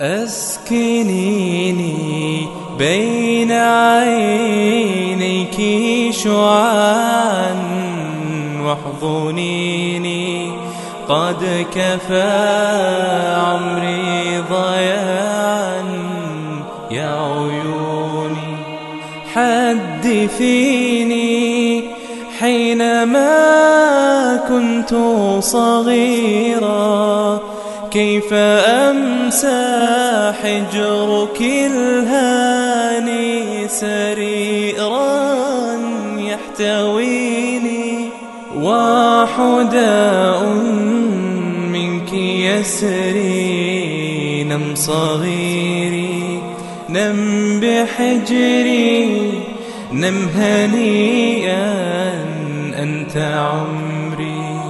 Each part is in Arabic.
أسكنيني بين عينيك شعاعا واحضنيني. قد كفى عمري ضياعا يا عيوني حدثيني حينما كنت صغيرا. كيف أمسى حجرك الهاني سريرا يحتويني وحداء منك يسري نم صغيري نم بحجري نم هنيئا أنت عمري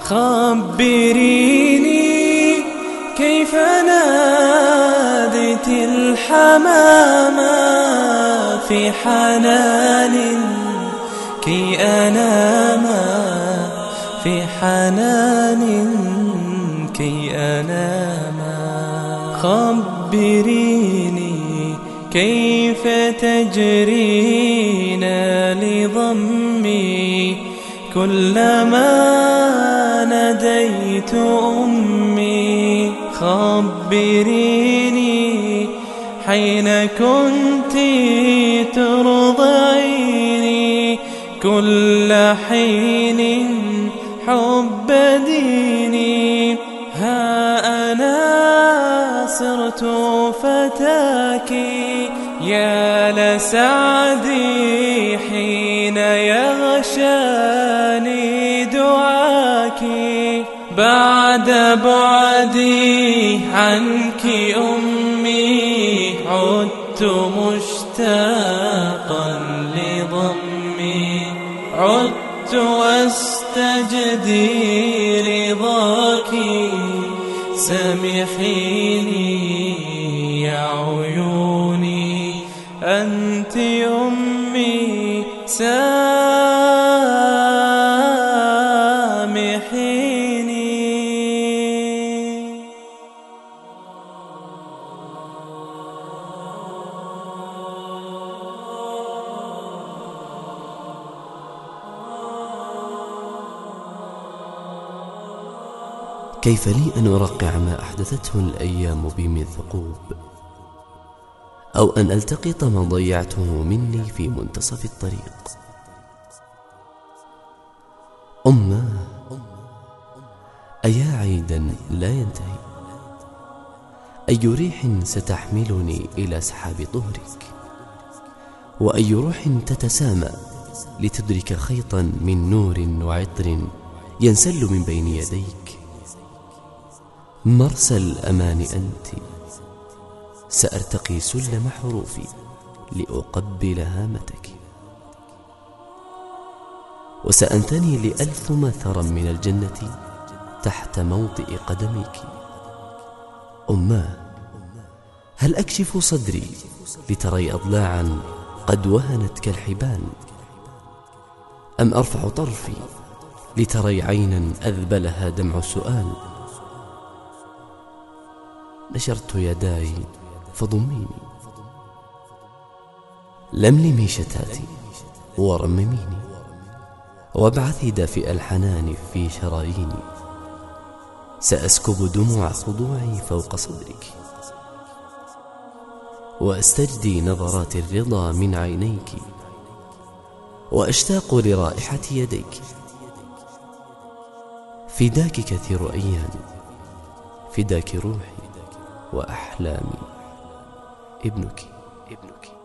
خبريني كيف ناديت الحمامة في حنان كي أنام في حنان كي أنام؟ خبريني كيف تجرين لضمي؟ كلما ناديت أمي خبريني حين كنت ترضعيني كل حين حب ديني. ها أنا صرت فتاك يا لسعدي حين يغشاني. بعد بعدي عنك أمي عدت مشتاقا لضمي. عدت واستجدي رضاك. سامحيني يا عيوني. أنت أمي سامحيني. كيف لي أن أرقع ما أحدثته الأيام بي من ثقوب أو أن ألتقط ما ضيعته مني في منتصف الطريق؟ أمه أيا عيدا لا ينتهي. أي ريح ستحملني إلى سحاب طهرك؟ وأي روح تتسامى لتدرك خيطا من نور وعطر ينسل من بين يديك؟ مرسى الأمان أنت. سأرتقي سلم حروفي لأقبل هامتك. وسأنثني لألثم ثرى من الجنة تحت موطئ قدميك. أماه هل أكشف صدري لتري أضلاعا قد وهنت كالحبال أم أرفع طرفي لتري عينا أذبلها دمع السؤال نشرت يداي فضميني لملمي شتاتي ورمميني. وابعثي دافئ الحنان في شراييني. سأسكب دموع خضوعي فوق صدرك. وأستجدي نظرات الرضا من عينيك. وأشتاق لرائحة يديك. فداك كثير أيامي فداك روحي. وأحلامي. ابنك. ابنك.